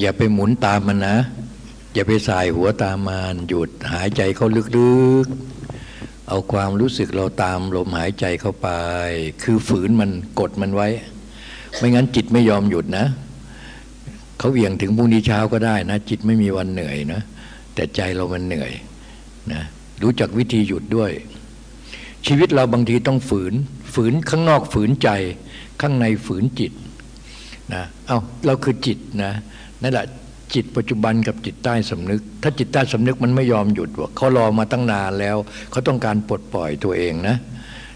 อย่าไปหมุนตามมันนะ อย่าไปสายหัวตามมันหยุดหายใจเข้าลึกๆ เอาความรู้สึกเราตามลมหายใจเข้าไป คือฝืนมันกดมันไว้ ไม่งั้นจิตไม่ยอมหยุดนะ เขาเวี่ยงถึงพรุ่งนี้เช้าก็ได้นะ จิตไม่มีวันเหนื่อยนะ แต่ใจเรามันเหนื่อยนะรู้จักวิธีหยุดด้วย ชีวิตเราบางทีต้องฝืน ฝืนข้างนอกฝืนใจ ข้างในฝืนจิตนะเอา้าเราคือจิตนะ นั่นแหละจิตปัจจุบันกับจิตใต้สำนึก ถ้าจิตใต้สำนึกมันไม่ยอมหยุดว่าเขารอมาตั้งนานแล้ว เขาต้องการปลดปล่อยตัวเองนะ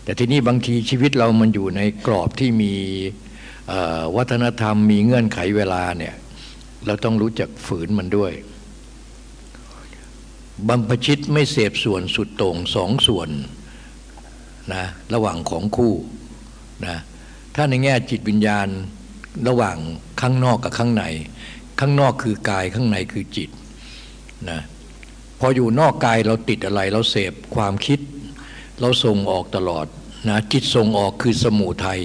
แต่ทีนี้บางทีชีวิตเรามันอยู่ในกรอบที่มีวัฒนธรรมมีเงื่อนไขเวลาเนี่ยเราต้องรู้จักฝืนมันด้วยบัมพชิตไม่เสพส่วนสุดโต่งสองส่วนนะระหว่างของคู่นะถ้าในแง่จิตวิญญาณระหว่างข้างนอกกับข้างใน ข้างนอกคือกายข้างในคือจิตนะพออยู่นอกกายเราติดอะไรเราเสพความคิด เราส่งออกตลอดนะจิตส่งออกคือสมุทัย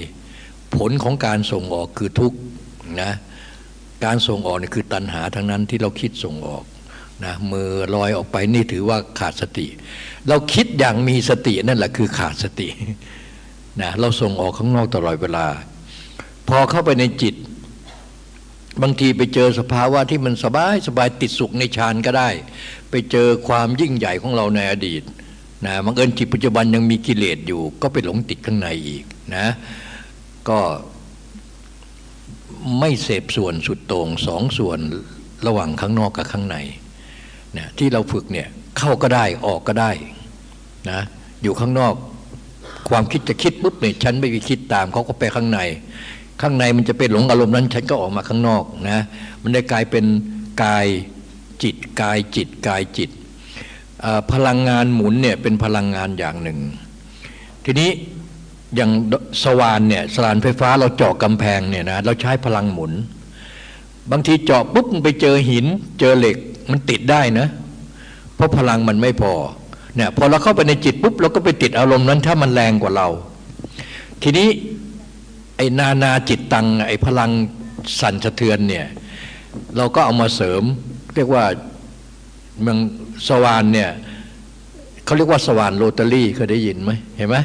ผลของการส่งออกคือทุกข์นะการส่งออกนี่คือตัณหาทั้งนั้นที่เราคิดส่งออกนะมือลอยออกไปนี่ถือว่าขาดสติ เราคิดอย่างมีสตินั่นแหละคือขาดสตินะเราส่งออกข้างนอกตลอดเวลา พอเข้าไปในจิต บางทีไปเจอสภาวะที่มันสบายสบายติดสุขในฌานก็ได้ ไปเจอความยิ่งใหญ่ของเราในอดีตนะบังเอิญจิตปัจจุบันยังมีกิเลสอยู่ ก็ไปหลงติดข้างในอีกนะก็ไม่เสพส่วนสุดโต่งสองส่วนระหว่างข้างนอกกับข้างในนะที่เราฝึกเนี่ยเข้าก็ได้ออกก็ได้นะอยู่ข้างนอกความคิดจะคิดปุ๊บเนี่ยฉันไม่ไปคิดตามเขาก็ไปข้างใน ข้างในมันจะเป็นหลงอารมณ์นั้น ฉันก็ออกมาข้างนอกนะมันได้กลายเป็นกายจิตกายจิตกายจิต พลังงานหมุนเนี่ยเป็นพลังงานอย่างหนึ่ง ทีนี้อย่างสว่านเนี่ยสว่านไฟฟ้าเราเจาะกำแพงเนี่ยนะเราใช้พลังหมุน บางทีเจาะปุ๊บไปเจอหิน เจอเหล็กมันติดได้นะ เพราะพลังมันไม่พอเนี่ยพอเราเข้าไปในจิตปุ๊บเราก็ไปติดอารมณ์นั้นถ้ามันแรงกว่าเรา ทีนี้ ไอ้นานาจิตตังไอ้พลังสั่นสะเทือนเนี่ยเราก็เอามาเสริม เรียกว่าเมืองสวานเนี่ยเขาเรียกว่าสวานโรตารี่เคยได้ยินไหมเห็นไหม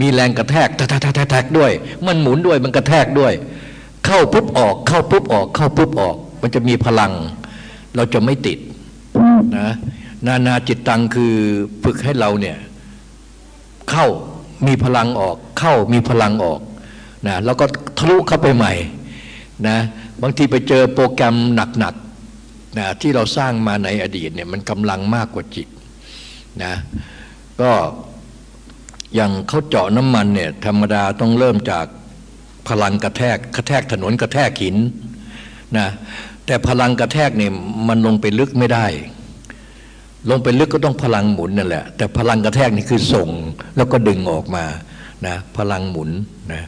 มีแรงกระแทกแทกแทกแทกด้วย มันหมุนด้วยมันกระแทกด้วย เข้าปุ๊บออก เข้าปุ๊บออก เข้าปุ๊บออก มันจะมีพลัง เราจะไม่ติดนะนานาจิตตังคือฝึกให้เราเนี่ยเข้ามีพลังออก เข้ามีพลังออก นะแล้วก็ทะลุเข้าไปใหม่นะบางทีไปเจอโปรแกรมหนักๆนะที่เราสร้างมาในอดีตเนี่ยมันกำลังมากกว่าจิตนะก็อย่างเขาเจาะน้ำมันเนี่ยธรรมดาต้องเริ่มจากพลังกระแทกกระแทกถนนกระแทกหินนะแต่พลังกระแทกเนี่ยมันลงไปลึกไม่ได้ ลงไปลึกก็ต้องพลังหมุนนั่นแหละแต่พลังกระแทกนี่คือส่งแล้วก็ดึงออกมานะพลังหมุนนะ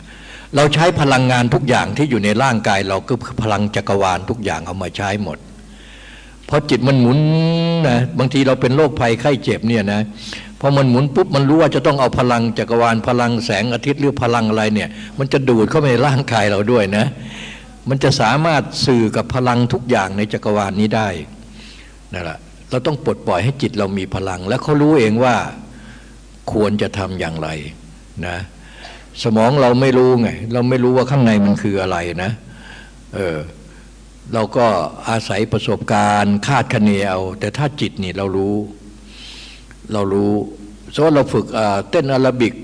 เราใช้พลังงานทุกอย่างที่อยู่ในร่างกาย เราก็พลังจักรวาลทุกอย่างเอามาใช้หมดพอจิตมันหมุนนะบางทีเราเป็นโรคภัยไข้เจ็บเนี่ยนะพอมันหมุนปุ๊บมันรู้ว่าจะต้องเอาพลังจักรวาลพลังแสงอาทิตย์หรือพลังอะไรเนี่ย มันจะดูดเข้าไปในร่างกายเราด้วยนะ มันจะสามารถสื่อกับพลังทุกอย่างในจักรวาลนี้ได้นั่นแหละเราต้องปลดปล่อยให้จิตเรามีพลัง แล้วเขารู้เองว่าควรจะทำอย่างไรนะ สมองเราไม่รู้ไง เราไม่รู้ว่าข้างในมันคืออะไรนะ เออเราก็อาศัยประสบการณ์คาดคะเนเอา แต่ถ้าจิตนี่เรารู้ เรารู้สมมติเราฝึกเต้นอาราบิก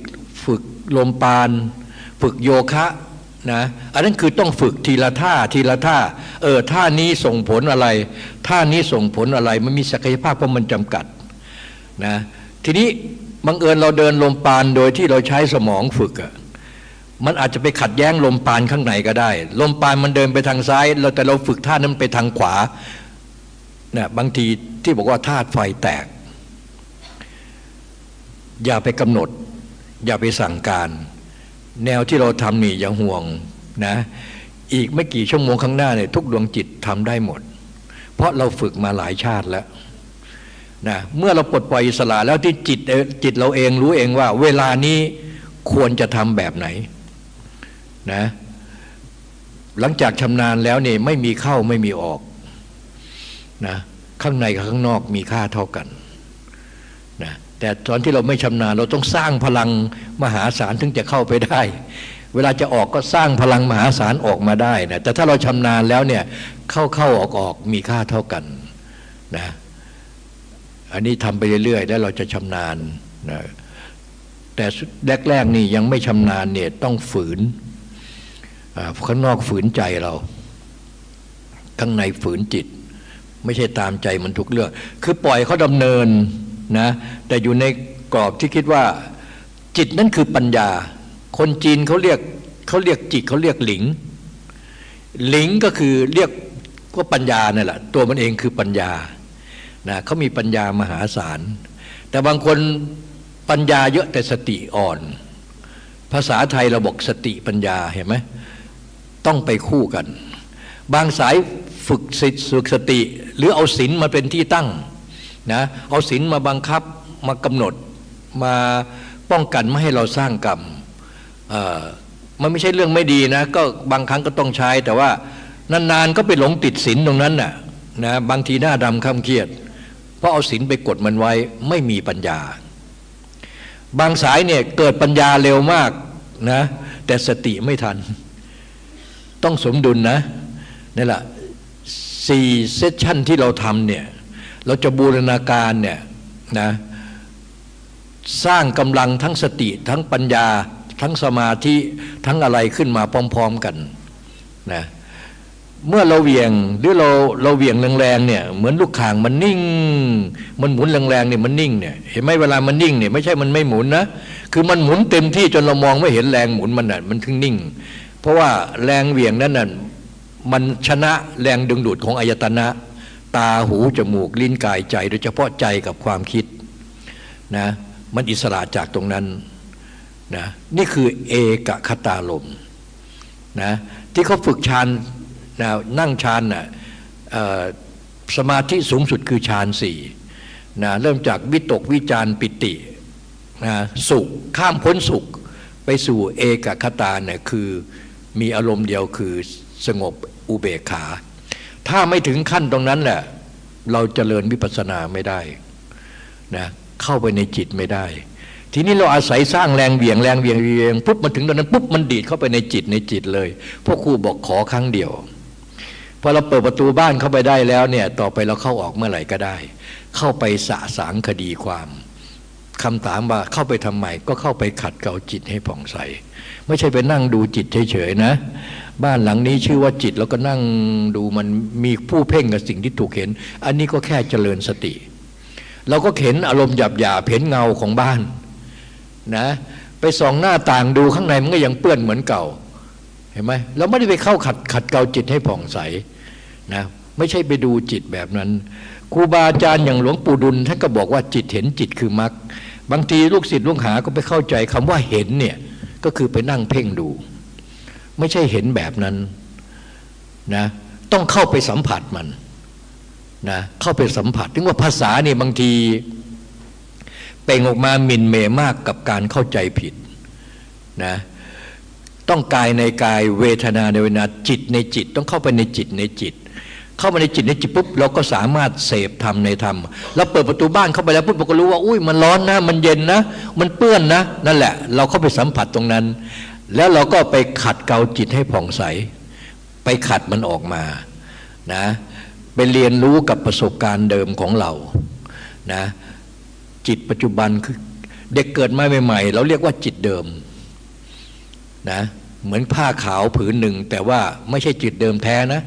ฝึกลมปาน ฝึกโยคะนะอันนั้นคือต้องฝึกทีละท่าทีละท่าเออท่านี้ส่งผลอะไรท่านี้ส่งผลอะไร มันมีศักยภาพเพราะมันจำกัดนะทีนี้บังเอิญเราเดินลมปานโดยที่เราใช้สมองฝึกอะ มันอาจจะไปขัดแย้งลมปานข้างในก็ได้ ลมปานมันเดินไปทางซ้าย เราแต่เราฝึกท่านั้นไปทางขวาเนี่ยบางทีที่บอกว่าธาตุไฟแตก อย่าไปกำหนด อย่าไปสั่งการ แนวที่เราทำนี่อย่าห่วงนะอีกไม่กี่ชั่วโมงข้างหน้าเนี่ยทุกดวงจิตทำได้หมด เพราะเราฝึกมาหลายชาติแล้วนะเมื่อเราปลดปล่อยอิสระแล้วที่จิตจิตเราเองรู้เองว่า เวลานี้ควรจะทำแบบไหน นะหลังจากชำนาญแล้วเนี่ยไม่มีเข้าไม่มีออกนะข้างในกับข้างนอกมีค่าเท่ากันนะแต่ตอนที่เราไม่ชำนาญเราต้องสร้างพลังมหาศาลถึงจะเข้าไปได้ เวลาจะออกก็สร้างพลังมหาศาลออกมาได้นะแต่ถ้าเราชำนาญแล้วเนี่ยเข้าเข้าออกออกมีค่าเท่ากันนะอันนี้ทำไปเรื่อยๆ แล้วเราจะชำนาญนะแต่แรกๆนี่ยังไม่ชำนาญเนี่ยต้องฝืน ข้างนอกฝืนใจเรา ข้างในฝืนจิต ไม่ใช่ตามใจมันทุกเรื่อง คือปล่อยเขาดำเนินนะแต่อยู่ในกรอบที่คิดว่า จิตนั่นคือปัญญา คนจีนเขาเรียกเขาเรียกจิตเขาเรียกหลิง หลิงก็คือเรียกว่าปัญญาเนี่ยแหละตัวมันเองคือปัญญานะเขามีปัญญามหาศาล แต่บางคนปัญญาเยอะแต่สติอ่อน ภาษาไทยเราบอกสติปัญญาเห็นไหม ต้องไปคู่กัน บางสายฝึกสิฝึกสติ หรือเอาศีลมาเป็นที่ตั้งนะเอาศีลมาบังคับมากำหนดมาป้องกันไม่ให้เราสร้างกรรมมันไม่ใช่เรื่องไม่ดีนะก็บางครั้งก็ต้องใช้ แต่ว่านานๆก็ไปหลงติดศีลตรงนั้นน่ะนะบางทีหน้าดำข้ามเครียด เพราะเอาศีลไปกดมันไว้ไม่มีปัญญา บางสายเนี่ยเกิดปัญญาเร็วมากนะแต่สติไม่ทัน ต้องสมดุลนะนี่แหละสี่เซสชั่นที่เราทำเนี่ยเราจะบูรณาการเนี่ยนะสร้างกำลังทั้งสติทั้งปัญญา ทั้งสมาธิทั้งอะไรขึ้นมาพร้อม ๆกันนะเมื่อเราเวียงหรือเราเราเวียงแรงๆเนี่ยเหมือนลูกข่างมันนิ่ง มันหมุนแรงๆเนี่ยมันนิ่งเนี่ยเห็นไหมเวลามันนิ่งเนี่ยไม่ใช่มันไม่หมุนนะคือมันหมุนเต็มที่จนเรามองไม่เห็นแรงหมุนมันน่ะมันถึงนิ่ง เพราะว่าแรงเวียงนั้นน่ะมันชนะแรงดึงดูดของอายตนะ ตาหูจมูกลิ้นกายใจ โดยเฉพาะใจกับความคิดนะมันอิสระจากตรงนั้นนะนี่คือเอกคตาลมนะที่เขาฝึกฌานนะนั่งฌานนะสมาธิสูงสุดคือฌานสี่นะเริ่มจากวิตกวิจารปิตินะสุขข้ามพ้นสุขไปสู่เอกคตาเนี่ยคือ มีอารมณ์เดียวคือสงบอุเบกขา ถ้าไม่ถึงขั้นตรงนั้นแหละเราจเจริญวิปัสสนาไม่ได้นะเข้าไปในจิตไม่ได้ ทีนี้เราอาศัยสร้างแรงเบี่ยงแรงเบี่ยงเบี่ยงปุ๊บมาถึงตรงนั้นปุ๊บมันดีดเข้าไปในจิตในจิตเลย พวกครูบอกขอครั้งเดียวพอเราเปิดประตูบ้านเข้าไปได้แล้วเนี่ยต่อไปเราเข้าออกเมื่อไหร่ก็ได้ เข้าไปสะสางคดีความ คำถามว่าเข้าไปทำไมก็เข้าไปขัดเกลาจิตให้ผ่องใส ไม่ใช่ไปนั่งดูจิตเฉยๆนะ บ้านหลังนี้ชื่อว่าจิตแล้วก็นั่งดูมันมีผู้เพ่งกับสิ่งที่ถูกเห็น อันนี้ก็แค่เจริญสติ เราก็เห็นอารมณ์หยาบหยาเห็นเงาของบ้านนะไปส่องหน้าต่างดูข้างในมันก็ยังเปื้อนเหมือนเก่าเห็นไหมเราไม่ได้ไปเข้าขัดขัดเกลาจิตให้ผ่องใสนะไม่ใช่ไปดูจิตแบบนั้นครูบาอาจารย์อย่างหลวงปู่ดุลท่านก็บอกว่าจิตเห็นจิตคือมรรค บางทีลูกศิษย์ลูกหาก็ไปเข้าใจคำว่าเห็นเนี่ยก็คือไปนั่งเพ่งดู ไม่ใช่เห็นแบบนั้นนะต้องเข้าไปสัมผัสมันนะเข้าไปสัมผัส ถึงว่าภาษาเนี่ยบางทีเป่งออกมามินเมมากกับการเข้าใจผิดนะต้องกายในกายเวทนาในเวทนาจิตในจิต ต้องเข้าไปในจิตในจิต เข้ามาในจิตในจิตปุ๊บเราก็สามารถเสพธรรมในธรรมเราเปิดประตูบ้านเข้าไปแล้วปุ๊บเราก็รู้ว่าอุ้ยมันร้อนนะ มันเย็นนะ มันเปื้อนนะ นั่นแหละ เราเข้าไปสัมผัสตรงนั้น แล้วเราก็ไปขัดเกลาจิตให้ผ่องใส ไปขัดมันออกมานะไปเรียนรู้กับประสบการณ์เดิมของเรานะจิตปัจจุบันคือเด็กเกิดมาใหม่ๆ เราเรียกว่าจิตเดิมนะเหมือนผ้าขาวผืนหนึ่ง แต่ว่าไม่ใช่จิตเดิมแท้นะ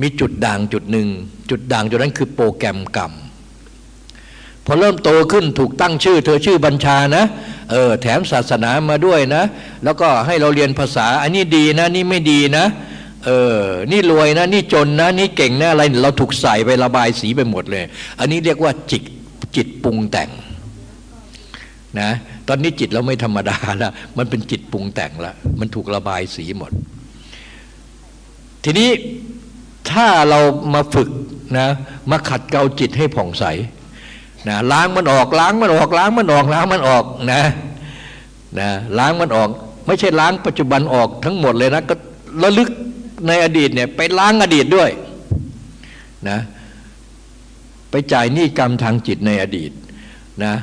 มีจุดด่างจุดหนึ่ง จุดด่างจุดนั้นคือโปรแกรมกรรม พอเริ่มโตขึ้นถูกตั้งชื่อ เธอชื่อบัญชานะเออแถมศาสนามาด้วยนะ แล้วก็ให้เราเรียนภาษา อันนี้ดีนะนี่ไม่ดีนะเออนี่รวยนะ นี่จนนะ นี่เก่งนะอะไรเราถูกใส่ไประบายสีไปหมดเลย อันนี้เรียกว่าจิตจิตปรุงแต่งนะตอนนี้จิตเราไม่ธรรมดาแล้วมันเป็นจิตปรุงแต่งละมันถูกระบายสีหมด ทีนี้ ถ้าเรามาฝึกนะมาขัดเกลาจิตให้ผ่องใสนะล้างมันออกล้างมันออกล้างมันออกล้างมันออกนะนะล้างมันออก ไม่ใช่ล้างปัจจุบันออกทั้งหมดเลยนะก็ระลึกในอดีตเนี่ยไปล้างอดีตด้วยนะไปจ่ายหนี้กรรมทางจิตในอดีตนะ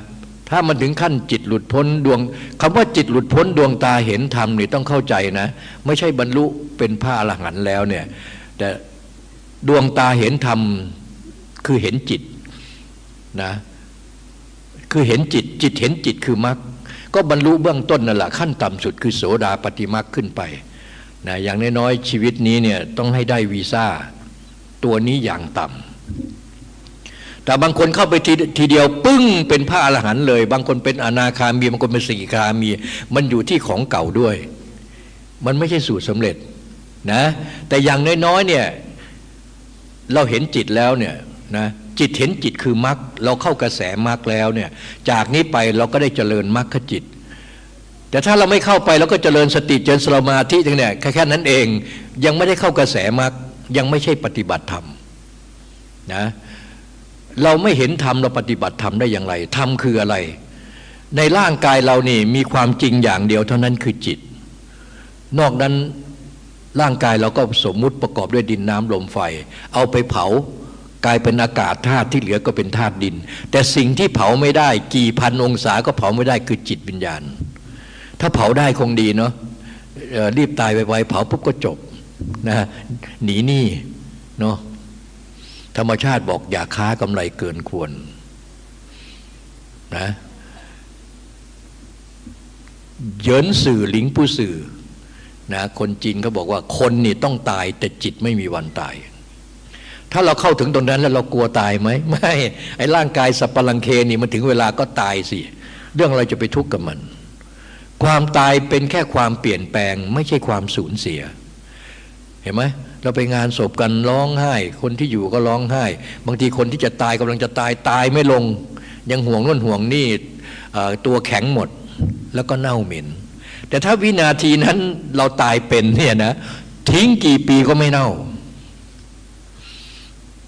ถ้ามันถึงขั้นจิตหลุดพ้นดวงคำว่าจิตหลุดพ้นดวงตาเห็นธรรมนี่ต้องเข้าใจนะ ไม่ใช่บรรลุเป็นพระอรหันต์แล้วเนี่ยแต่ ดวงตาเห็นธรรมคือเห็นจิตนะคือเห็นจิตจิตเห็นจิตคือมรรคก็บรรลุเบื้องต้นนั่นแหละขั้นต่ำสุดคือโสดาปฏิมรรคขึ้นไปนะอย่างน้อยๆชีวิตนี้เนี่ยต้องให้ได้วีซ่าตัวนี้อย่างต่ำแต่บางคนเข้าไปทีทีเดียวปึ้งเป็นพระอรหันต์เลย บางคนเป็นอนาคามีบางคนเป็นสีคามี มันอยู่ที่ของเก่าด้วย มันไม่ใช่สูตรสำเร็จนะแต่อย่างน้อยๆเนี่ย เราเห็นจิตแล้วเนี่ยนะจิตเห็นจิตคือมรรคเราเข้ากระแสมรรคแล้วเนี่ยจากนี้ไปเราก็ได้เจริญมรรคจิต แต่ถ้าเราไม่เข้าไปเราก็เจริญสติเจริญสมาธิทั้งเนี่ยแค่แค่นั้นเองยังไม่ได้เข้ากระแสมรรคยังไม่ใช่ปฏิบัติธรรมนะเราไม่เห็นธรรมเราปฏิบัติธรรมได้อย่างไรธรรมคืออะไร ในร่างกายเรานี่มีความจริงอย่างเดียวเท่านั้นคือจิต นอกนั้น ร่างกายเราก็สมมุติประกอบด้วยดินน้ำลมไฟ เอาไปเผากลายเป็นอากาศธาตุที่เหลือก็เป็นธาตุดิน แต่สิ่งที่เผาไม่ได้ กี่พันองศาก็เผาไม่ได้คือจิตวิญญาณ ถ้าเผาได้คงดีเนาะรีบตายไปไวเผาปุ๊บก็จบนะหนีหนี้เนาะธรรมชาติบอกอย่าค้ากำไรเกินควรนะเยินสื่อหลิงผู้สื่อ นะคนจีนเขาบอกว่าคนนี่ต้องตายแต่จิตไม่มีวันตาย ถ้าเราเข้าถึงตรงนั้นแล้วเรากลัวตายไหมไม่ไอ้ร่างกายสัปะรังเคนี่มันถึงเวลาก็ตายสิ เรื่องอะไรจะไปทุกข์กับมัน ความตายเป็นแค่ความเปลี่ยนแปลง ไม่ใช่ความสูญเสีย เห็นไหมเราไปงานศพกันร้องไห้ คนที่อยู่ก็ร้องไห้ บางทีคนที่จะตายกำลังจะตายตายไม่ลง ยังห่วงน่นห่วงนี่ตัวแข็งหมด แล้วก็เน่าเหม็น แต่ถ้าวินาทีนั้นเราตายเป็นเนี่ยนะทิ้งกี่ปีก็ไม่เน่า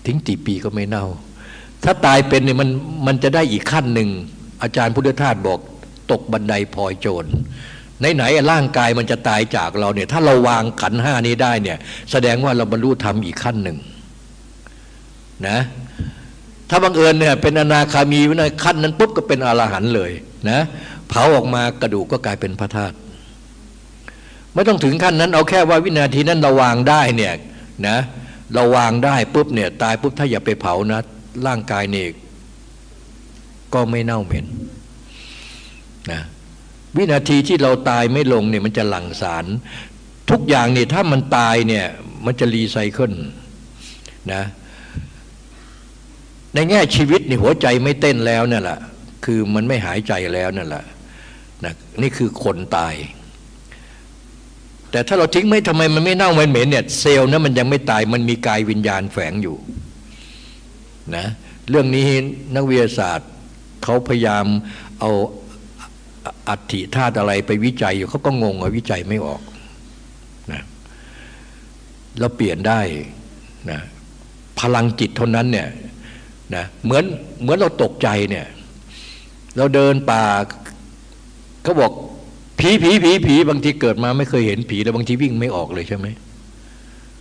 ทิ้งกี่ปีก็ไม่เน่า ถ้าตายเป็นเนี่ยมันมันจะได้อีกขั้นหนึ่ง อาจารย์พุทธทาสบอก ตกบันไดพลอยโจรไหนๆร่างกายมันจะตายจากเราเนี่ย ถ้าเราวางขันห้านี้ได้เนี่ย แสดงว่าเราบรรลุธรรมอีกขั้นหนึ่งนะถ้าบังเอิญเนี่ยเป็นอนาคามีวินขั้นนั้นปุ๊บก็เป็นอรหันต์เลยนะเผาออกมากระดูกก็กลายเป็นพระธาตุ ไม่ต้องถึงขั้นนั้น เอาแค่ว่าวินาทีนั้นเราวางได้เนี่ยนะเราวางได้ปุ๊บเนี่ยตายปุ๊บถ้าอย่าไปเผานะร่างกายเนี่ยก็ไม่เน่าเหม็นนะวินาทีที่เราตายไม่ลงเนี่ยมันจะหลั่งสาร ทุกอย่างเนี่ยถ้ามันตายเนี่ยมันจะรีไซเคิลนะในแง่ชีวิตนี่หัวใจไม่เต้นแล้วนั่นแหละคือมันไม่หายใจแล้วนั่นแหละนะนี่คือคนตาย แต่ถ้าเราทิ้งไม่ทำไมมันไม่เน่ามันเหม็นเนี่ยเซลล์นั้นมันยังไม่ตายมันมีกายวิญญาณแฝงอยู่นะเรื่องนี้นักวิทยาศาสตร์เขาพยายามเอาอัฐิธาตุอะไรไปวิจัยอยู่เขาก็งงว่าวิจัยไม่ออกนะเราเปลี่ยนได้นะพลังจิตเท่านั้นเนี่ยนะเหมือนเหมือนเราตกใจเนี่ย เราเดินป่าเขาบอก ผีผีผีผีบางทีเกิดมาไม่เคยเห็นผีแล้วบางทีวิ่งไม่ออกเลยใช่ไหม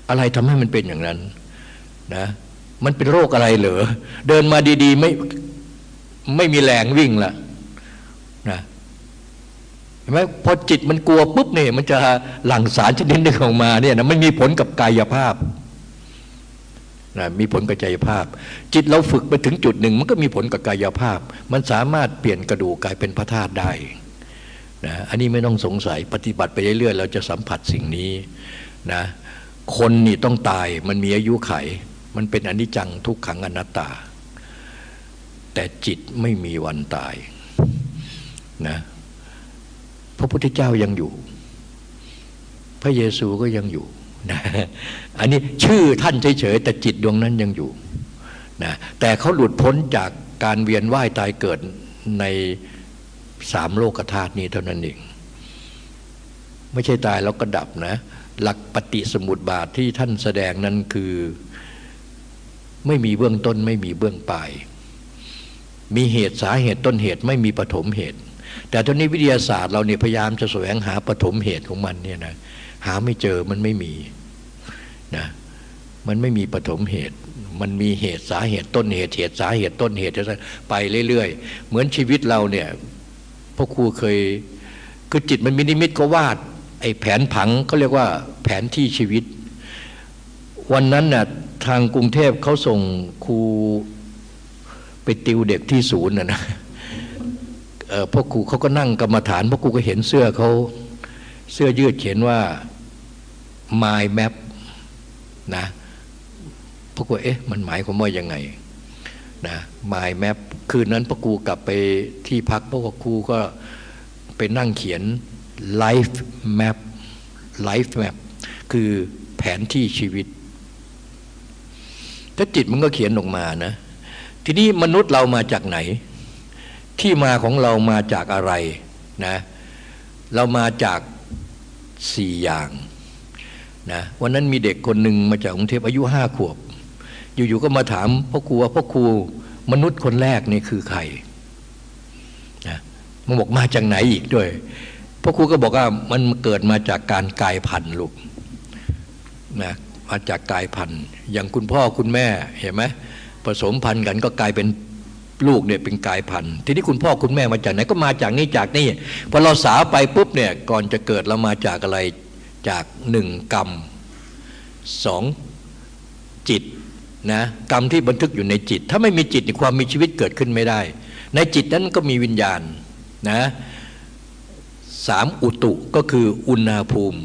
อะไรทำให้มันเป็นอย่างนั้นนะมันเป็นโรคอะไรเหรอเดินมาดี ๆ ไม่ไม่มีแรงวิ่งละนะเห็นไหมพอจิตมันกลัวปุ๊บเนี่ยมันจะหลั่งสารชนิดหนึ่งออกมาเนี่ยนะมันมีผลกับกายภาพนะมีผลกับกายภาพ จิตเราฝึกไปถึงจุดหนึ่ง มันก็มีผลกับกายภาพ มันสามารถเปลี่ยนกระดูกกลายเป็นพระธาตุได้ นะอันนี้ไม่ต้องสงสัยปฏิบัติไปเรื่อยๆ เราจะสัมผัสสิ่งนี้นะคนนี่ต้องตายมันมีอายุไข มันเป็นอนิจจังทุกขังอนัตตา แต่จิตไม่มีวันตายนะพระพุทธเจ้ายังอยู่ พระเยซูก็ยังอยู่นะอันนี้ชื่อท่านเฉยๆแต่จิตดวงนั้นยังอยู่นะแต่เขาหลุดพ้นจากการเวียนว่ายตายเกิดใน สามโลกธาตุนี้เท่านั้นเอง ไม่ใช่ตายแล้วก็ดับนะ หลักปฏิสมุติบาทที่ท่านแสดงนั้นคือ ไม่มีเบื้องต้นไม่มีเบื้องปลาย มีเหตุสาเหตุต้นเหตุไม่มีปฐมเหตุ แต่ตอนนี้วิทยาศาสตร์เราเนี่ยพยายามจะแสวงหาปฐมเหตุของมันเนี่ยนะหาไม่เจอมันไม่มีนะมันไม่มีปฐมเหตุ มันมีเหตุสาเหตุต้นเหตุเหตุสาเหตุต้นเหตุไปเรื่อยๆ เหมือนชีวิตเราเนี่ย พ่อครูเคยคือจิตมันมีนิมิตก็วาด ไอ้แผนผังเขาเรียกว่าแผนที่ชีวิต วันนั้นน่ะทางกรุงเทพเขาส่งครูไปติวเด็กที่ศูนย์นะนะพ่อครูเขาก็นั่งกรรมฐานพ่อครูก็เห็นเสื้อเขาเสื้อยืดเขียนว่า my map นะพ่อครูเอ๊ะมันหมายความว่ายังไง นะ my map คืนนั้นพ่อครูกลับไปที่พักพ่อครูก็ไปนั่งเขียน life map life map คือแผนที่ชีวิต ถ้าจิตมันก็เขียนออกมานะ ทีนี้มนุษย์เรามาจากไหน ที่มาของเรามาจากอะไรนะเรามาจากสี่อย่างนะวันนั้นมีเด็กคนหนึ่งมาจากกรุงเทพอายุห้าขวบ อยู่ๆก็มาถามพ่อครูว่าพ่อครูมนุษย์คนแรกนี่คือใครนะมันบอกมาจากไหนอีกด้วยพ่อครูก็บอกว่ามันเกิดมาจากการกายพันธุ์ลูกนะมาจากกายพันธุ์ อย่างคุณพ่อคุณแม่เห็นไหมผสมพันธุ์กันก็กลายเป็นลูกเนี่ยเป็นกายพันธุ์ ทีนี้คุณพ่อคุณแม่มาจากไหนก็มาจากนี่จากนี่พอเราสาวไปปุ๊บเนี่ยก่อนจะเกิดเรามาจากอะไรจากหนึ่งกรรมสองจิต นะกรรมที่บันทึกอยู่ในจิต ถ้าไม่มีจิตความมีชีวิตเกิดขึ้นไม่ได้ ในจิตนั้นก็มีวิญญาณนะสามอุตุก็คืออุณหภูมิ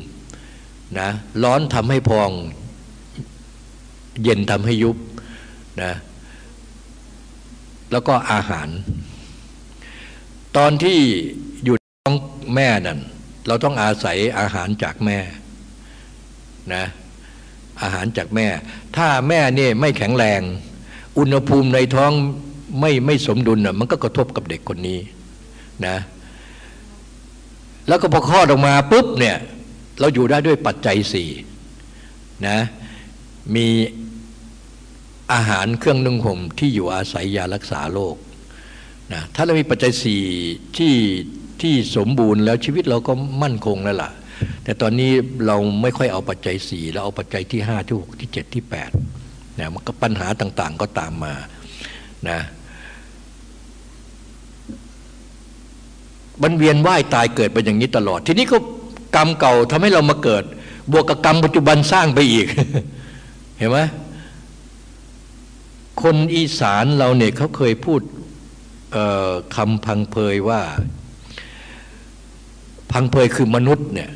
นะร้อนทำให้พอง เย็นทำให้ยุบนะแล้วก็อาหาร ตอนที่อยู่ท้องแม่นั่นเราต้องอาศัยอาหารจากแม่นะอาหารจากแม่ ถ้าแม่เนี่ยไม่แข็งแรง อุณหภูมิในท้องไม่ไม่สมดุลน่ะมันก็กระทบกับเด็กคนนี้นะแล้วก็พอคลอดออกมาปุ๊บเนี่ยเราอยู่ได้ด้วยปัจจัยสี่นะมีอาหารเครื่องนึ่งห่มที่อยู่อาศัยยารักษาโรคนะถ้าเรามีปัจจัยสี่ที่ที่สมบูรณ์แล้วชีวิตเราก็มั่นคงแล้วล่ะ แต่ตอนนี้เราไม่ค่อยเอาปัจจัยสี่เราเอาปัจจัยที่ห้าที่หกที่เจ็ดที่แปดนะมันก็ปัญหาต่างๆก็ตามมานะมันเวียนว่ายตายเกิดเป็นอย่างนี้ตลอด ทีนี้ก็กรรมเก่าทำให้เรามาเกิด บวกกับกรรมปัจจุบันสร้างไปอีก เห็นไหมคนอีสานเราเนี่ยเขาเคยพูดคำพังเพยว่า พังเพยคือมนุษย์เนี่ย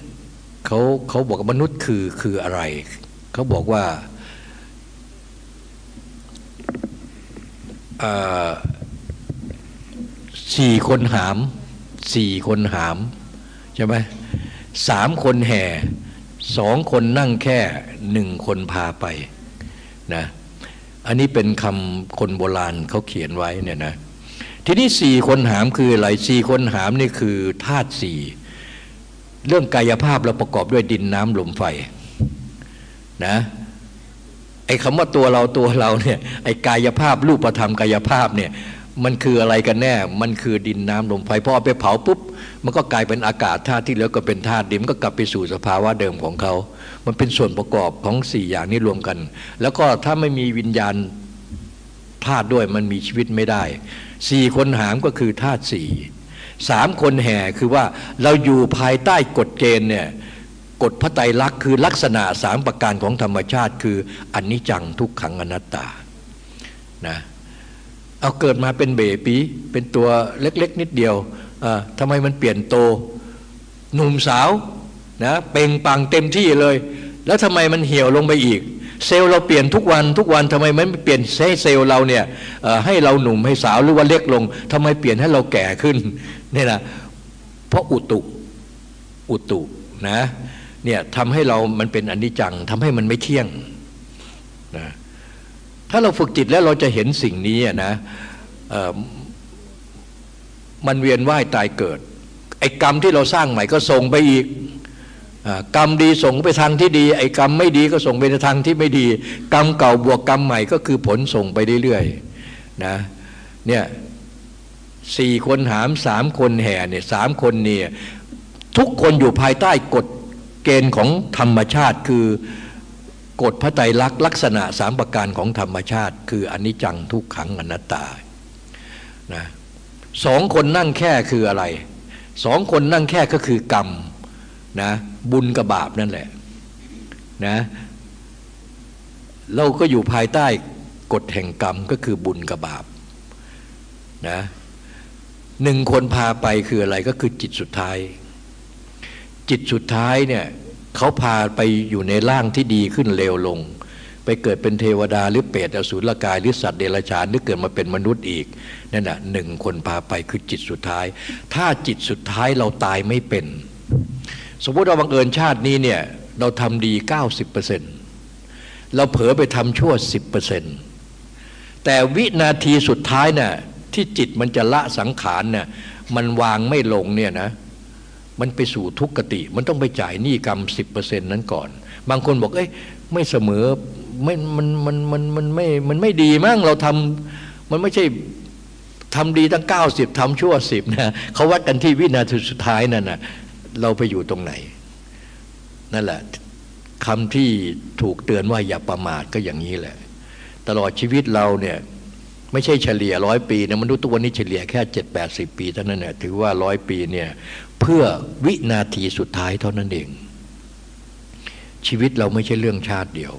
เขาเขาบอกว่ามนุษย์คือคืออะไร เขาบอกว่าสี่คนหามสี่คนหามใช่ไหมสามคนแห่สองคนนั่งแค่หนึ่งคนพาไปนะอันนี้เป็นคำคนโบราณเขาเขียนไว้เนี่ยนะทีนี้สี่คนหามคืออะไรสี่คนหามนี่คือธาตุสี่ เรื่องกายภาพเราประกอบด้วยดินน้ำลมไฟนะไอ้คำว่าตัวเราตัวเราเนี่ยไอ้กายภาพรูปธรรมกายภาพเนี่ยมันคืออะไรกันแน่ มันคือดินน้ำลมไฟพอเอาไปเผาปุ๊บ มันก็กลายเป็นอากาศธาตุที่เหลือก็เป็นธาตุดินก็กลับไปสู่สภาวะเดิมของเขา มันเป็นส่วนประกอบของสี่อย่างนี้รวมกัน แล้วก็ถ้าไม่มีวิญญาณธาตุด้วยมันมีชีวิตไม่ได้สี่คนหามก็คือธาตุสี่ สามคนแห่คือว่าเราอยู่ภายใต้กฎเกณฑ์เนี่ยกฎพระไตรลักษณ์คือลักษณะสามประการของธรรมชาติคืออนิจจังทุกขังอนัตตานะเอาเกิดมาเป็นเบปีเป็นตัวเล็กๆ นิดเดียวทำไมมันเปลี่ยนโตหนุ่มสาวนะเป่งปังเต็มที่เลย แล้วทำไมมันเหี่ยวลงไปอีก เซลล์เราเปลี่ยนทุกวันทุกวันทำไมไม่เปลี่ยนให้เซลล์เราเนี่ยให้เราหนุ่มให้สาวหรือว่าเล็กลงทำไมเปลี่ยนให้เราแก่ขึ้นนี่นะเพราะอุตุอุตุนะเนี่ยทำให้เรามันเป็นอนิจจังทำให้มันไม่เที่ยงนะถ้าเราฝึกจิตแล้วเราจะเห็นสิ่งนี้นะมันเวียนว่ายตายเกิดไอ้กรรมที่เราสร้างใหม่ก็ส่งไปอีก กรรมดีส่งไปทางที่ดี ไอ้กรรมไม่ดีก็ส่งไปในทางที่ไม่ดี กรรมเก่าบวกกรรมใหม่ก็คือผลส่งไปเรื่อยๆนะเนี่ยสี่คนหามสามคนแห่เนี่ยสามคนเนี่ยทุกคนอยู่ภายใต้กฎเกณฑ์ของธรรมชาติ คือกฎพระไตรลักษณ์ลักษณะสามประการของธรรมชาติ คืออนิจจังทุกขังอนัตตานะสองคนนั่งแค่คืออะไรสองคนนั่งแค่ก็คือกรรม นะบุญกับบาปนั่นแหละนะเราก็อยู่ภายใต้กฎแห่งกรรมก็คือบุญกับบาปนะหนึ่งคนพาไปคืออะไรก็คือจิตสุดท้าย จิตสุดท้ายเนี่ยเขาพาไปอยู่ในร่างที่ดีขึ้นเร็วลง ไปเกิดเป็นเทวดาหรือเปรตอสุรกายหรือสัตว์เดรัจฉานหรือเกิดมาเป็นมนุษย์อีกนั่นแหะหนึ่งคนพาไปคือจิตสุดท้าย ถ้าจิตสุดท้ายเราตายไม่เป็น สมมติเราบังเอิญชาตินี้เนี่ยเราทำดี 90%เราเผลอไปทำชั่ว 10%แต่วินาทีสุดท้ายน่ะที่จิตมันจะละสังขารเนี่ยมันวางไม่ลงเนี่ยนะมันไปสู่ทุกขติ มันต้องไปจ่ายหนี้กรรมสิบเปอร์เซ็นต์นั้นก่อน บางคนบอกเอ้ยไม่เสมอไม่มันมันมันมันไม่มันไม่ดีมั้งเราทำมันไม่ใช่ทำดีตั้งเก้าสิบทำชั่วสิบนะเขาวัดกันที่วินาทีสุดท้ายนั่นนะ เราไปอยู่ตรงไหน นั่นแหละคำที่ถูกเตือนว่าอย่าประมาทก็อย่างนี้แหละ ตลอดชีวิตเราเนี่ยไม่ใช่เฉลี่ยร้อยปีนะมนุษย์ตัวนี้เฉลี่ยแค่เจ็ดแปดสิบปีเท่านั้นเนี่ยถือว่าร้อยปีเนี่ยเพื่อวินาทีสุดท้ายเท่านั้นเอง ชีวิตเราไม่ใช่เรื่องชาติเดียว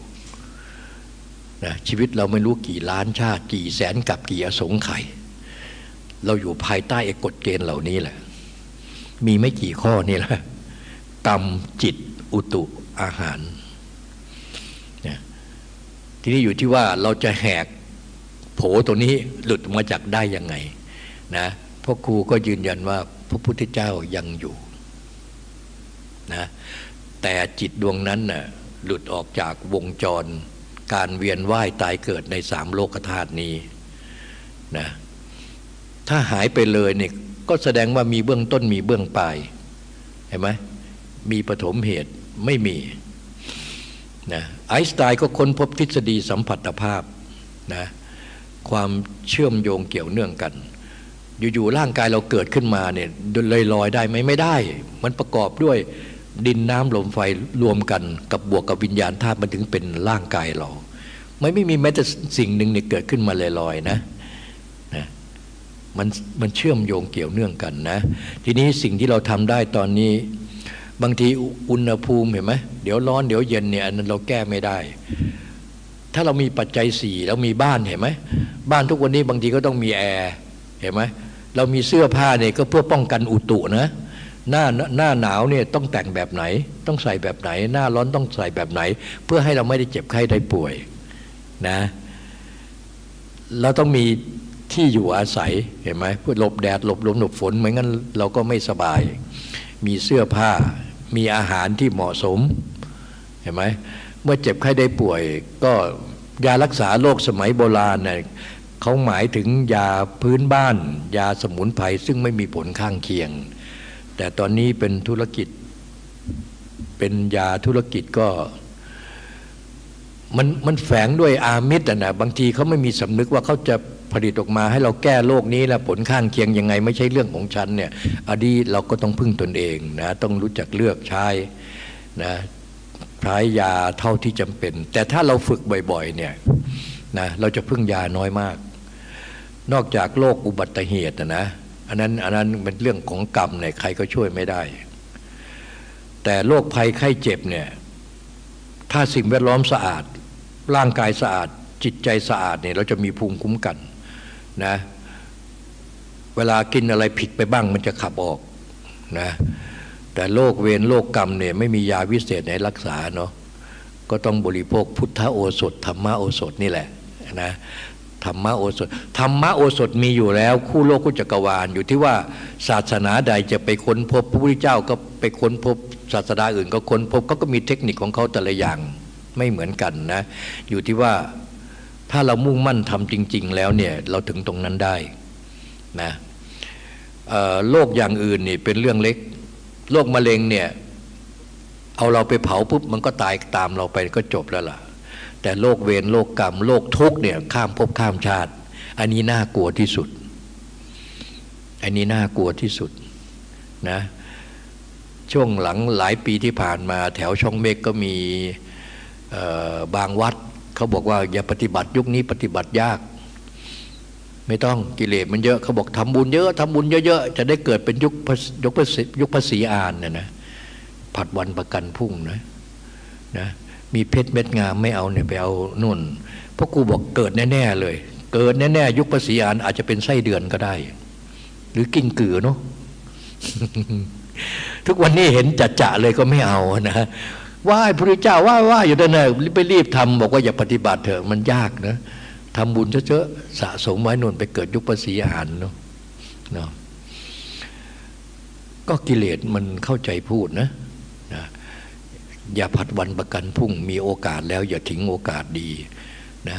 นะชีวิตเราไม่รู้กี่ล้านชาติ กี่แสนกับกี่อสงไขยเราอยู่ภายใต้กฎเกณฑ์เหล่านี้แหละ มีไม่กี่ข้อนี่แหละกรรมจิตอุตุอาหารนี่ยทีนี้อยู่ที่ว่าเราจะแหกโผตัวนี้หลุดมาจากได้ยังไงนะพ่อครูก็ยืนยันว่าพระพุทธเจ้ายังอยู่นะแต่จิตดวงนั้นน่ะหลุดออกจากวงจร การเวียนว่ายตายเกิดในสามโลกธาตุนี้นะถ้าหายไปเลยเนี่ย ก็แสดงว่ามีเบื้องต้นมีเบื้องปลายเห็นไหมมีปฐมเหตุไม่มีนะไอน์สไตน์ก็ค้นพบทฤษฎีสัมผัสภาพนะความเชื่อมโยงเกี่ยวเนื่องกัน อยู่ๆร่างกายเราเกิดขึ้นมาเนี่ยเลยลอยได้ไหมไม่ได้ มันประกอบด้วยดินน้ำลมไฟรวมกันกับบวกกับวิญญาณธาตุมันถึงเป็นร่างกายเรา ไม่ไม่มีแม้แต่สิ่งหนึ่งเนี่ยเกิดขึ้นมาลอยๆนะนะ มันมันเชื่อมโยงเกี่ยวเนื่องกันนะ ทีนี้สิ่งที่เราทำได้ตอนนี้ บางทีอุณหภูมิเห็นไหมเดี๋ยวร้อนเดี๋ยวเย็นเนี่ยอันนั้นเราแก้ไม่ได้ ถ้าเรามีปัจจัยสี่เรามีบ้านเห็นไหมบ้านทุกวันนี้บางทีก็ต้องมีแอร์เห็นไหมเรามีเสื้อผ้าเนี่ยก็เพื่อป้องกันอุตุนะหน้าหน้าหนาวเนี่ยต้องแต่งแบบไหน ต้องใส่แบบไหน หน้าร้อนต้องใส่แบบไหน เพื่อให้เราไม่ได้เจ็บไข้ได้ป่วยนะเราต้องมี ที่อยู่อาศัยเห็นไหมเพื่อหลบแดดหลบลมหลบฝนเหมือนงั้นเราก็ไม่สบาย มีเสื้อผ้า มีอาหารที่เหมาะสมเห็นไหมเมื่อเจ็บไข้ได้ป่วย ก็ยารักษาโรคสมัยโบราณเนี่ยเขาหมายถึงยาพื้นบ้าน ยาสมุนไพรซึ่งไม่มีผลข้างเคียง แต่ตอนนี้เป็นธุรกิจ เป็นยาธุรกิจก็มันมันแฝงด้วยอามิตรนะบางทีเขาไม่มีสำนึกว่าเขาจะ ผลิตออกมาให้เราแก้โรคนี้แล้วผลข้างเคียงยังไงไม่ใช่เรื่องของฉันเนี่ยอดีเราก็ต้องพึ่งตนเองนะต้องรู้จักเลือกใช้นะใช้ยาเท่าที่จำเป็น แต่ถ้าเราฝึกบ่อยๆเนี่ยนะเราจะพึ่งยาน้อยมาก นอกจากโรคอุบัติเหตุนะอันนั้นอันนั้นเป็นเรื่องของกรรมเนี่ยใครก็ช่วยไม่ได้ แต่โรคภัยไข้เจ็บเนี่ยถ้าสิ่งแวดล้อมสะอาด ร่างกายสะอาดจิตใจสะอาดเนี่ยเราจะมีภูมิคุ้มกัน นะเวลากินอะไรผิดไปบ้างมันจะขับออกนะแต่โรคเวรโรคกรรมเนี่ยไม่มียาวิเศษในรักษาเนาะก็ต้องบริโภคพุทธโอสถธรรมโอสถนี่แหละนะธรรมโอสถธรรมโอสถมีอยู่แล้ว คู่โลกคู่จักรวาลอยู่ที่ว่าศาสนาใดจะไปค้นพบพระพุทธเจ้าก็ไปค้นพบศาสนาอื่นก็ค้นพบเขาก็มีเทคนิคของเขาแต่ละอย่างไม่เหมือนกันนะอยู่ที่ว่า ถ้าเรามุ่งมั่นทำจริง ๆ แล้วเนี่ยเราถึงตรงนั้นได้นะโลกอย่างอื่นนี่เป็นเรื่องเล็กโรคมะเร็งเนี่ยเอาเราไปเผาปุ๊บมันก็ตายตามเราไปก็จบแล้วล่ะ แต่โรคเวรโรคกรรมโรคทุกเนี่ยข้ามภพข้ามชาติ อันนี้น่ากลัวที่สุด อันนี้น่ากลัวที่สุดนะช่วงหลังหลายปีที่ผ่านมาแถวช่องเมฆก็มีบางวัด เขาบอกว่าอย่าปฏิบัติยุคนี้ปฏิบัติยาก ไม่ต้องกิเลสมันเยอะเขาบอกทำบุญเยอะทำบุญเยอะๆจะได้เกิดเป็นยุคยุคพระยุคภาษีอานนะนะผัดวันประกันพุ่งนะนะมีเพชรเม็ดงามไม่เอาเนี่ยไปเอานุ่นพราะกูบอกเกิดแน่ๆเลย เกิดแน่ๆยุคภาษีอานอาจจะเป็นไส้เดือนก็ได้ หรือกิ้งกือเนาะทุกวันนี้เห็นจัดจะเลยก็ไม่เอานะ ไหวพระเจ้าไหว้ไหว้อยู่ด้านไหนไปรีบทำบอกว่าอย่าปฏิบัติเถอะมันยากนะทำบุญเยอะๆสะสมไว้นนไปเกิดยุคภาษีอานเนาะเนาะก็กิเลสมันเข้าใจพูดนะนะอย่าผัดวันประกันพุ่งมีโอกาสแล้ว อย่าทิ้งโอกาสดีนะ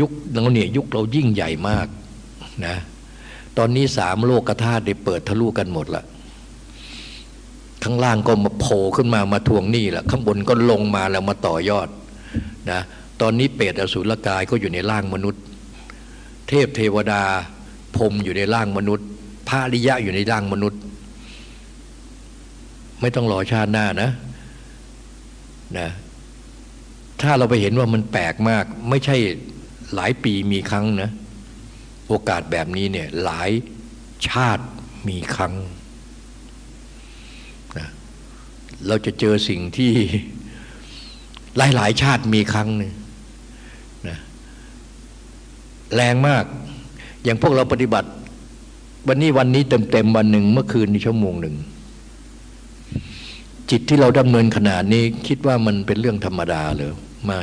ยุคเราเนี่ยยุคเรายิ่งใหญ่มากนะตอนนี้สามโลกธาตุได้เปิดทะลุกันหมดละ ข้างล่างก็มาโผล่ขึ้นมามาทวงหนี้แหละข้างบนก็ลงมาแล้วมาต่อยอดนะตอนนี้เปรตอสุรกายก็อยู่ในร่างมนุษย์ เทพเทวดาพรมอยู่ในร่างมนุษย์พระริยะอยู่ในร่างมนุษย์ ไม่ต้องรอชาติหน้านะนะถ้าเราไปเห็นว่ามันแปลกมาก ไม่ใช่หลายปีมีครั้งนะ โอกาสแบบนี้เนี่ยหลายชาติมีครั้ง เราจะเจอสิ่งที่หลายหลายชาติมีครั้งหนึ่งนะแรงมาก อย่างพวกเราปฏิบัติ วันนี้วันนี้เต็มเต็มวันหนึ่งเมื่อคืนนี้ชั่วโมงหนึ่ง จิตที่เราดำเนินขนาดนี้คิดว่ามันเป็นเรื่องธรรมดาหรือไม่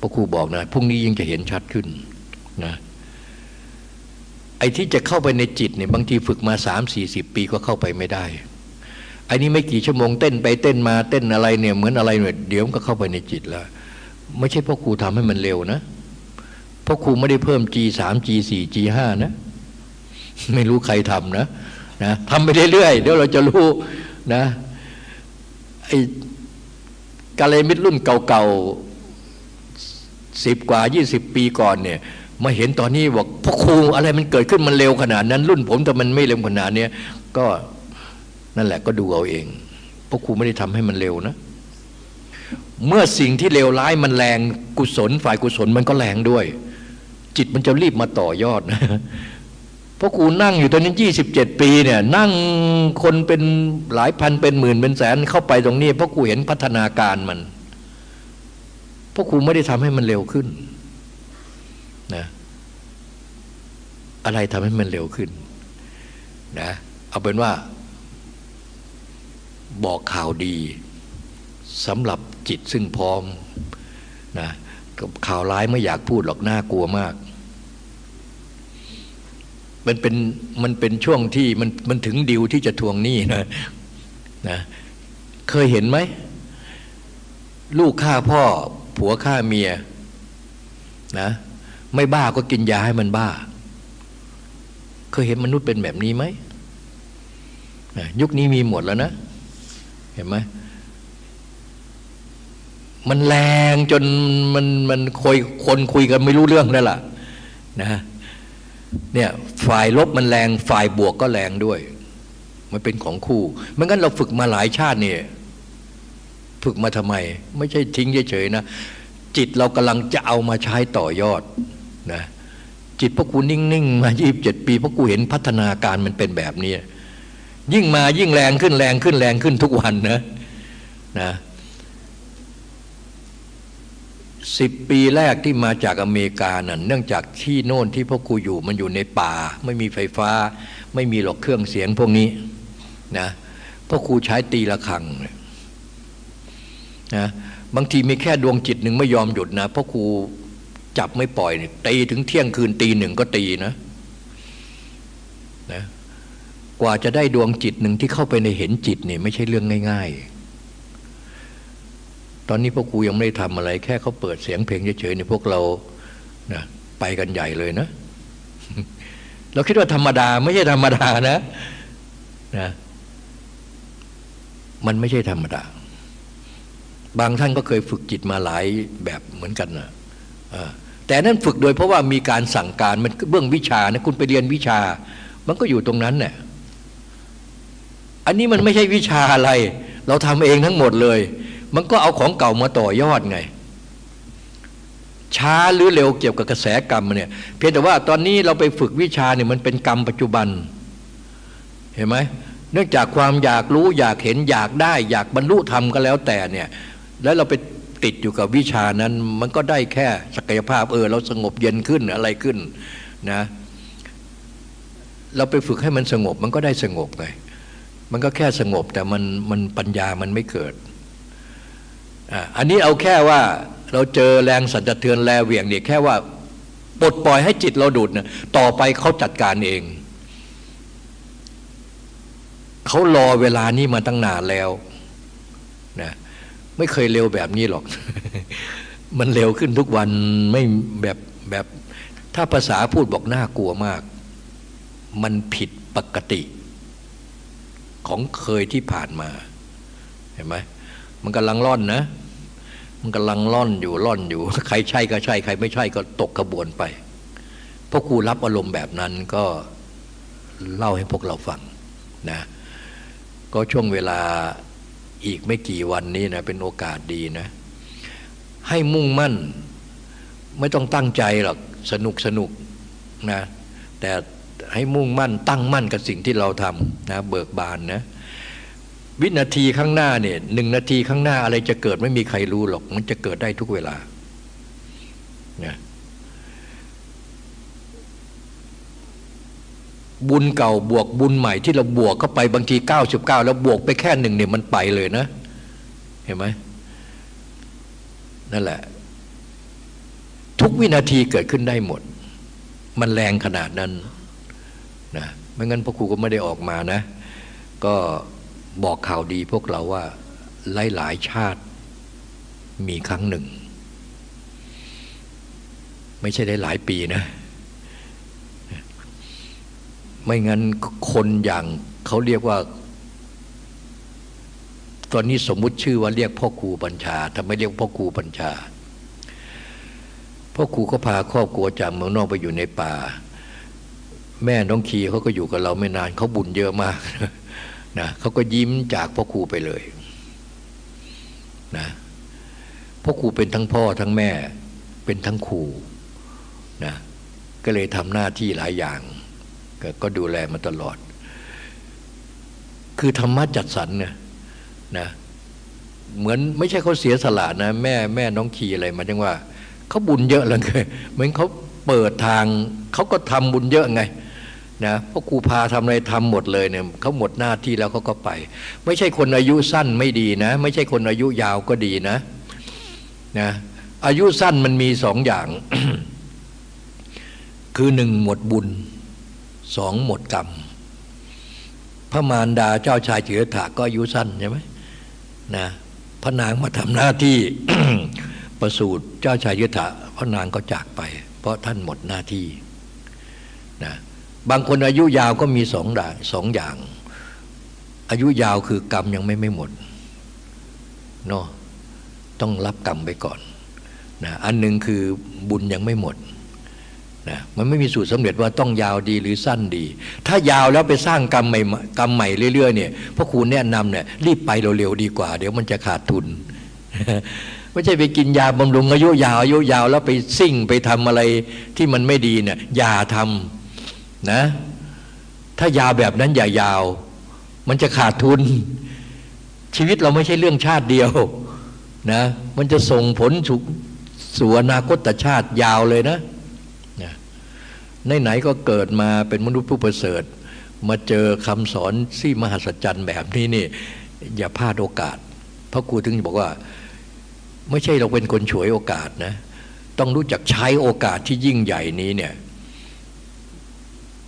พระครูบอกนะพรุ่งนี้ยังจะเห็นชัดขึ้นนะไอ้ที่จะเข้าไปในจิตเนี่ยบางทีฝึกมาสามสี่สิบปีก็เข้าไปไม่ได้ อ้นี้ไม่กี่ชั่วโมงเต้นไปเต้นมาเต้นอะไรเนี่ยเหมือนอะไรเนี่ยเดี๋ยวมันก็เข้าไปในจิตแล้ว ไม่ใช่พ่อครูทำให้มันเร็วนะพ่อครูไม่ได้เพิ่ม G สาม G สี่ G ห้านะ ไม่รู้ใครทำนะนะทำไปเรื่อยๆเดี๋ยวเราจะรู้นะไอ้กาเลมิดรุ่นเก่าๆสิบกว่ายี่สิบปีก่อนเนี่ยมาเห็นตอนนี้บอกพ่อครูอะไรมันเกิดขึ้นมันเร็วขนาดนั้น รุ่นผมแต่มันไม่เร็วขนาดนี้ก็ นั่นแหละก็ดูเอาเองเพ่อครูไม่ได้ทำให้มันเร็วนะ เมื่อสิ่งที่เลวร้ายมันแรงกุศลฝ่ายกุศลมันก็แรงด้วย จิตมันจะรีบมาต่อยอดนะพ่อครูนั่งอยู่ตอนนี้ยี่สิบเจ็ดปีเนี่ยนั่งคนเป็นหลายพันเป็นหมื่นเป็นแสนเข้าไปตรงนี้พ่อครูเห็นพัฒนาการมันพ่อครูไม่ได้ทำให้มันเร็วขึ้นนะอะไรทำให้มันเร็วขึ้นนะเอาเป็นว่า บอกข่าวดีสำหรับจิตซึ่งพร้อมนะข่าวร้ายไม่อยากพูดหรอกน่ากลัวมาก มันเป็นมันเป็นช่วงที่มันมันถึงดิวที่จะทวงหนี้นะนะเคยเห็นไหม ลูกฆ่าพ่อ ผัวฆ่าเมียนะไม่บ้าก็กินยาให้มันบ้า เคยเห็นมนุษย์เป็นแบบนี้ไหม ยุคนี้มีหมดแล้วนะ ห็นไหมมันแรงจนมันมันคุยคนคุยกันไม่รู้เรื่องแล้วล่ะนะเนี่ยฝ่ายลบมันแรงฝ่ายบวกก็แรงด้วย มันเป็นของคู่ไม่งั้นเราฝึกมาหลายชาติเนี่ยฝึกมาทำไม ไม่ใช่ทิ้งเฉยๆนะจิตเรากำลังจะเอามาใช้ต่อยอดนะจิตพวกกูนิ่งๆมายี่บเจ็ดปีพวกกูเห็นพัฒนาการมันเป็นแบบนี้ ยิ่งมายิ่งแรงขึ้นแรงขึ้นแรงขึ้นทุกวันนะนะสิบปีแรกที่มาจากอเมริกานั่นเนื่องจากที่โน่นที่พวกกูอยู่มันอยู่ในป่า ไม่มีไฟฟ้า ไม่มีหลอกเครื่องเสียงพวกนี้นะพวกครูใช้ตีละครังนะบางทีมีแค่ดวงจิตหนึ่งไม่ยอมหยุดนะพวกครูจับไม่ปล่อยตีถึงเที่ยงคืนตีหนึ่งก็ตีนะ กว่าจะได้ดวงจิตหนึ่งที่เข้าไปในเห็นจิตเนี่ยไม่ใช่เรื่องง่าย ๆ ตอนนี้พวกกูยังไม่ได้ทำอะไร แค่เขาเปิดเสียงเพลงเฉยๆเนี่ยพวกเรานะไปกันใหญ่เลยนะ เราคิดว่าธรรมดาไม่ใช่ธรรมดานะนะ มันไม่ใช่ธรรมดา บางท่านก็เคยฝึกจิตมาหลายแบบเหมือนกันนะแต่นั้นฝึกโดยเพราะว่ามีการสั่งการมันเบื้องวิชานะคุณไปเรียนวิชา มันก็อยู่ตรงนั้นเนี่ย อันนี้มันไม่ใช่วิชาอะไร เราทำเองทั้งหมดเลย มันก็เอาของเก่ามาต่อยอดไง ช้าหรือเร็วเกี่ยวกับกระแสกรรมเนี่ย เพียงแต่ว่าตอนนี้เราไปฝึกวิชาเนี่ยมันเป็นกรรมปัจจุบัน เห็นไหมเนื่องจากความอยากรู้อยากเห็นอยากได้ อยากบรรลุธรรมก็แล้วแต่เนี่ย แล้วเราไปติดอยู่กับวิชานั้น มันก็ได้แค่ศักยภาพเออ เราสงบเย็นขึ้นอะไรขึ้นนะ เราไปฝึกให้มันสงบมันก็ได้สงบไง มันก็แค่สงบแต่มันมันปัญญามันไม่เกิดอันนี้เอาแค่ว่าเราเจอแรงสั่นสะเทือนแรงเหวี่ยงเนี่ยแค่ว่าปลดปล่อยให้จิตเราดูดเนี่ยต่อไปเขาจัดการเอง เขารอเวลานี้มาตั้งนานแล้วนะไม่เคยเร็วแบบนี้หรอก มันเร็วขึ้นทุกวันไม่แบบแบบ ถ้าภาษาพูดบอกน่ากลัวมาก มันผิดปกติ ของเคยที่ผ่านมา เห็นไหมมันกำลังล่อนนะ มันกำลังล่อนอยู่ล่อนอยู่ ใครใช่ก็ใช่ ใครไม่ใช่ก็ตกกระบวนไปพราะครูรับอารมณ์แบบนั้นก็เล่าให้พวกเราฟังนะก็ช่วงเวลาอีกไม่กี่วันนี้นะเป็นโอกาสดีนะ ให้มุ่งมั่น ไม่ต้องตั้งใจหรอกสนุกสนุกนะแต่ ให้มุ่งมั่นตั้งมั่นกับสิ่งที่เราทำนะเบิกบานนะวินาทีข้างหน้าเนี่ยหนึ่งนาทีข้างหน้าอะไรจะเกิดไม่มีใครรู้หรอก มันจะเกิดได้ทุกเวลานะบุญเก่าบวกบุญใหม่ที่เราบวกเข้าไปบางที 99 แล้วบวกไปแค่หนึ่งเนี่ยมันไปเลยนะ เห็นไหมนั่นแหละ ทุกวินาทีเกิดขึ้นได้หมด มันแรงขนาดนั้น นะไม่งั้นพ่อครูก็ไม่ได้ออกมานะ ก็บอกข่าวดีพวกเราว่าหลายหลายชาติมีครั้งหนึ่ง ไม่ใช่ได้หลายปีนะ ไม่งั้นคนอย่างเขาเรียกว่า ตอนนี้สมมุติชื่อว่าเรียกพ่อครูบัญชาทำไมเรียกพ่อครูบัญชาพ่อครูก็พาครอบครัวจากเมืองนอกไปอยู่ในป่า แม่น้องคีเขาก็อยู่กับเราไม่นานเขาบุญเยอะมากนะเขาก็ยิ้มจากพ่อครูไปเลยนะพ่อครูเป็นทั้งพ่อทั้งแม่เป็นทั้งครูนะก็เลยทำหน้าที่หลายอย่างก็ดูแลมาตลอด คือธรรมะจัดสรรเนี่ยนะเหมือนไม่ใช่เขาเสียสละนะแม่แม่น้องขีอะไรมาจังว่าเขาบุญเยอะเลยเหมือนเขาเปิดทางเขาก็ทำบุญเยอะไง นะพวกครูพาทำอะไรทำหมดเลยเนี่ยเขาหมดหน้าที่แล้วเขาก็ไป ไม่ใช่คนอายุสั้นไม่ดีนะ ไม่ใช่คนอายุยาวก็ดีนะนะอายุสั้นมันมีสองอย่าง คือหนึ่งหมดบุญสองหมดกรรม พระมารดาเจ้าชายจิรถาก็อายุสั้นใช่ไหมนะพระนางมาทำหน้าที่ประสูติเจ้าชายจิรถาพระนางก็จากไป เพราะท่านหมดหน้าที่นะ บางคนอายุยาวก็มีสองด่างสองอย่าง อายุยาวคือกรรมยังไม่ไม่หมดเนาะต้องรับกรรมไปก่อนนะอันหนึ่งคือบุญยังไม่หมดนะมันไม่มีสูตรสำเร็จว่าต้องยาวดีหรือสั้นดี ถ้ายาวแล้วไปสร้างกรรมใหม่กรรมใหม่เรื่อยๆเนี่ยพระครูแนะนำเนี่ยรีบไปเร็วๆดีกว่า เดี๋ยวมันจะขาดทุนไม่ใช่ไปกินยาบำรุงอายุยาวอายุยาวแล้วไปซิ่งไปทำอะไรที่มันไม่ดีเนี่ยอย่าทำ นะ ถ้ายาวแบบนั้นอย่ายาว มันจะขาดทุน ชีวิตเราไม่ใช่เรื่องชาติเดียวนะมันจะส่งผลสู่อนาคตชาติยาวเลยนะไหนๆก็เกิดมาเป็นมนุษย์ผู้ประเสริฐ มาเจอคำสอนที่มหัศจรรย์แบบนี้นี่ อย่าพลาดโอกาสเพราะครูถึงบอกว่า ไม่ใช่เราเป็นคนฉวยโอกาสนะ ต้องรู้จักใช้โอกาสที่ยิ่งใหญ่นี้เนี่ย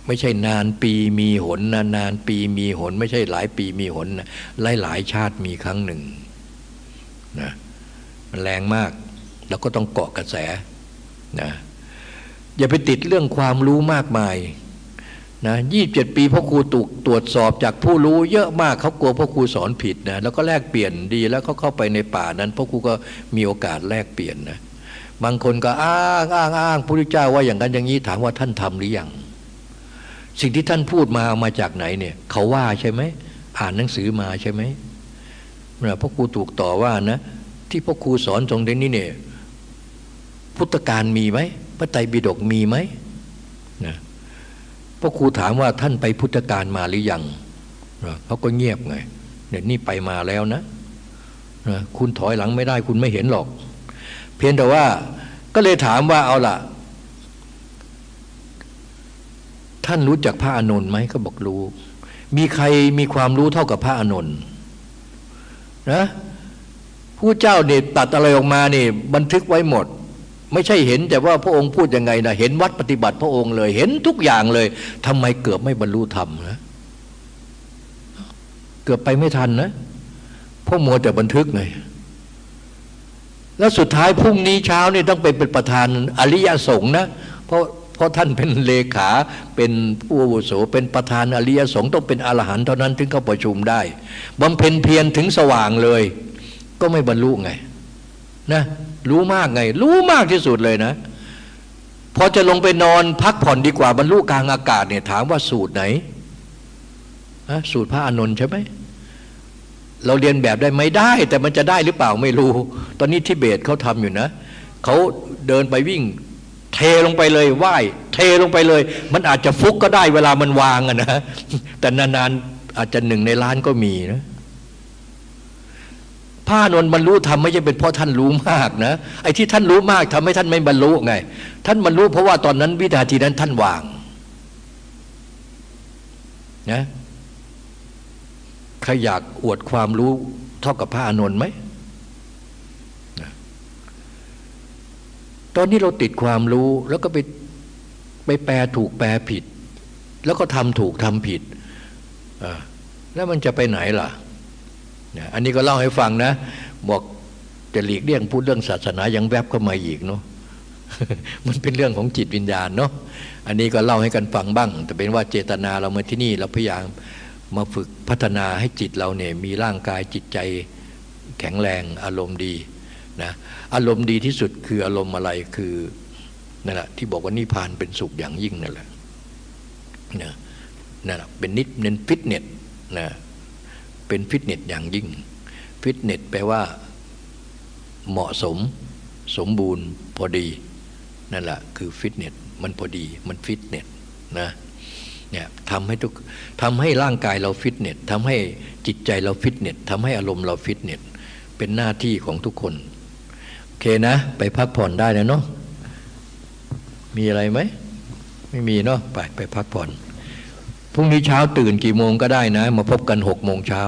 ไม่ใช่นานปีมีหนนานนานปีมีหน ไม่ใช่หลายปีมีหนนะหลายหลายชาติมีครั้งหนึ่งนะมันแรงมาก แล้วก็ต้องเกาะกระแสนะอย่าไปติดเรื่องความรู้มากมายนะยี่บเจ็ดปีพ่อครูถูกตรวจสอบจากผู้รู้เยอะมากเขากลัวพ่อครูสอนผิดนะแล้วก็แลกเปลี่ยนดีแล้วเขาเข้าไปในป่านั้นพ่อครูก็มีโอกาสแลกเปลี่ยนนะบางคนก็อ้างอ้างอ้างพระพุทธเจ้าว่าอย่างนั้นอย่างนี้ถามว่าท่านทำหรือยัง สิ่งที่ท่านพูดมามาจากไหนเนี่ยเขาว่าใช่ไหมอ่านหนังสือมาใช่ไหมเมื่อพ่อครูถูกต่อว่านะ ที่พ่อครูสอนตรงนี้เนี่ยพุทธการมีไหมพระไตรปิฎกมีไหมนะพ่อครูถามว่าท่านไปพุทธการมาหรือยังนะเขาก็เงียบไงเนี่ยนี่ไปมาแล้วนะนะคุณถอยหลังไม่ได้คุณไม่เห็นหรอก เพียงแต่ว่าก็เลยถามว่าเอาล่ะ ท่านรู้จักพระอานนท์ไหมก็บอกรู้ มีใครมีความรู้เท่ากับพระอานนท์นะผู้เจ้าเนี่ยตัดอะไรออกมาเนี่ยบันทึกไว้หมด ไม่ใช่เห็นแต่ว่าพระองค์พูดยังไงนะเห็นวัดปฏิบัติพระองค์เลย เห็นทุกอย่างเลยทำไมเกือบไม่บรรลุธรรมนะเกือบไปไม่ทันนะพราะมัวแต่บันทึกไงแล้วสุดท้ายพรุ่งนี้เช้านี่ต้องไปเป็นประธานอริยสงฆ์นะ เพราะ เพราะท่านเป็นเลขาเป็นผู้อาวุโสเป็นประธานอริยสงฆ์ต้องเป็นอรหันต์เท่านั้นถึงเข้าประชุมได้บำเพ็ญเพียรถึงสว่างเลย ก็ไม่บรรลุไงนะรู้มากไง รู้มากที่สุดเลยนะพอจะลงไปนอนพักผ่อนดีกว่าบรรลุกลางอากาศเนี่ยถามว่าสูตรไหนสูตรพระอานนท์ใช่ไหมเราเรียนแบบได้ไม่ได้ แต่มันจะได้หรือเปล่าไม่รู้ ตอนนี้ทิเบตเขาทำอยู่นะเขาเดินไปวิ่ง เทลงไปเลยไหว้เทลงไปเลย มันอาจจะฟุกก็ได้เวลามันวางอะนะแต่นานๆอาจจะหนึ่งในล้านก็มีนะพระนนท์บรรลุธรรมไม่ใช่เป็นเพราะท่านรู้มากนะไอ้ที่ท่านรู้มากทำให้ท่านไม่บรรลุไง ท่านบรรลุเพราะว่าตอนนั้นวินาทีนั้นท่านวางนะใครอยากอวดความรู้เท่ากับพระอานนท์ไหม ตอนนี้เราติดความรู้แล้วก็ไปไปแปลถูกแปลผิด แล้วก็ทำถูกทำผิดแล้วมันจะไปไหนล่ะ อันนี้ก็เล่าให้ฟังนะ บอกจะหลีกเลี่ยงพูดเรื่องศาสนายังแวบเข้ามาอีกเนาะมันเป็นเรื่องของจิตวิญญาณเนาะอันนี้ก็เล่าให้กันฟังบ้าง แต่เป็นว่าเจตนาเรามาที่นี่เราพยายามมาฝึกพัฒนาให้จิตเราเนี่ยมีร่างกายจิตใจแข็งแรงอารมณ์ดี นะอารมณ์ดีที่สุดคืออารมณ์อะไรคือนั่นแหละที่บอกว่านิพพานเป็นสุขอย่างยิ่งนั่นแหละนะนั่นแหละเป็นนิดเน้นฟิตเนสนะเป็นฟิตเนสอย่างยิ่ง ฟิตเนสแปลว่าเหมาะสม สมบูรณ์พอดีนั่นแหละคือฟิตเนสมันพอดีมันฟิตเนสนะเนี่ยทำให้ทุกทำให้ร่างกายเราฟิตเนสทำให้จิตใจเราฟิตเนสทำให้อารมณ์เราฟิตเนสเป็นหน้าที่ของทุกคน เคนะ ไปพักผ่อนได้นะเนาะมีอะไรไหม ไม่มีเนาะไปไปพักผ่อน พรุ่งนี้เช้าตื่นกี่โมงก็ได้นะ มาพบกันหกโมงเช้า